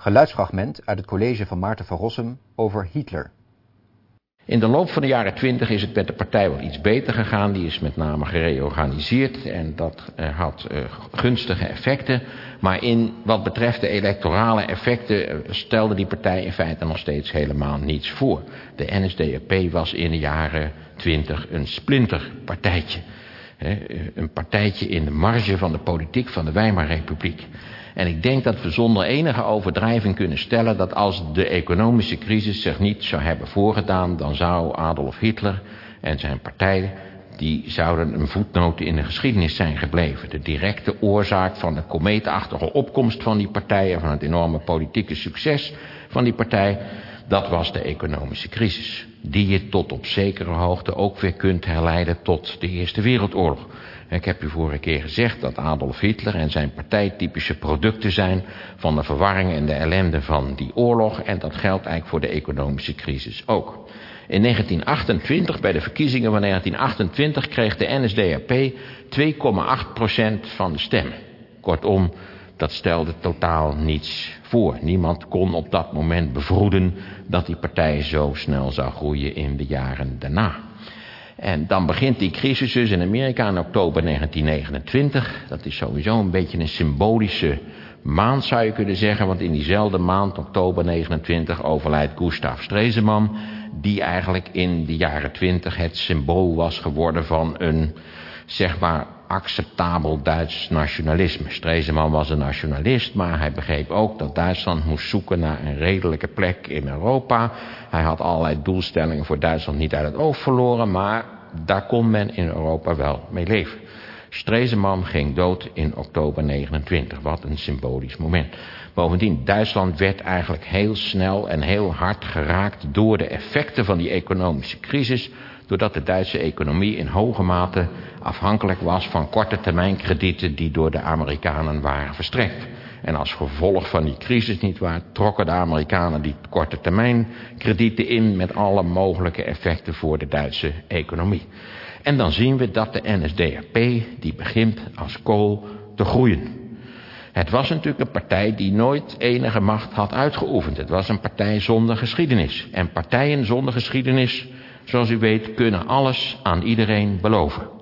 Geluidsfragment uit het college van Maarten van Rossum over Hitler. In de loop van de jaren twintig is het met de partij wel iets beter gegaan. Die is met name gereorganiseerd en dat uh, had uh, gunstige effecten. Maar in wat betreft de electorale effecten uh, stelde die partij in feite nog steeds helemaal niets voor. De NSDAP was in de jaren twintig een splinterpartijtje. Een partijtje in de marge van de politiek van de Weimarrepubliek. En ik denk dat we zonder enige overdrijving kunnen stellen dat als de economische crisis zich niet zou hebben voorgedaan, dan zou Adolf Hitler en zijn partij, die zouden een voetnoot in de geschiedenis zijn gebleven. De directe oorzaak van de komeetachtige opkomst van die partij en van het enorme politieke succes van die partij, dat was de economische crisis. Die je tot op zekere hoogte ook weer kunt herleiden tot de Eerste Wereldoorlog. Ik heb u vorige keer gezegd dat Adolf Hitler en zijn partij typische producten zijn van de verwarring en de ellende van die oorlog. En dat geldt eigenlijk voor de economische crisis ook. In 1928, bij de verkiezingen van 1928, kreeg de NSDAP 2,8% van de stemmen. Kortom, dat stelde totaal niets voor. Niemand kon op dat moment bevroeden dat die partij zo snel zou groeien in de jaren daarna. En dan begint die crisis dus in Amerika in oktober 1929. Dat is sowieso een beetje een symbolische maand zou je kunnen zeggen. Want in diezelfde maand, oktober 29, overlijdt Gustav Stresemann. Die eigenlijk in de jaren 20 het symbool was geworden van een, zeg maar, acceptabel Duits nationalisme. Stresemann was een nationalist, maar hij begreep ook dat Duitsland moest zoeken naar een redelijke plek in Europa. Hij had allerlei doelstellingen voor Duitsland niet uit het oog verloren, maar daar kon men in Europa wel mee leven. Stresemann ging dood in oktober 29. Wat een symbolisch moment. Bovendien, Duitsland werd eigenlijk heel snel en heel hard geraakt door de effecten van die economische crisis doordat de Duitse economie in hoge mate afhankelijk was van korte termijn kredieten die door de Amerikanen waren verstrekt. En als gevolg van die crisis niet waar, trokken de Amerikanen die korte termijn kredieten in met alle mogelijke effecten voor de Duitse economie. En dan zien we dat de NSDAP, die begint als kool te groeien. Het was natuurlijk een partij die nooit enige macht had uitgeoefend. Het was een partij zonder geschiedenis. En partijen zonder geschiedenis zoals u weet, kunnen alles aan iedereen beloven.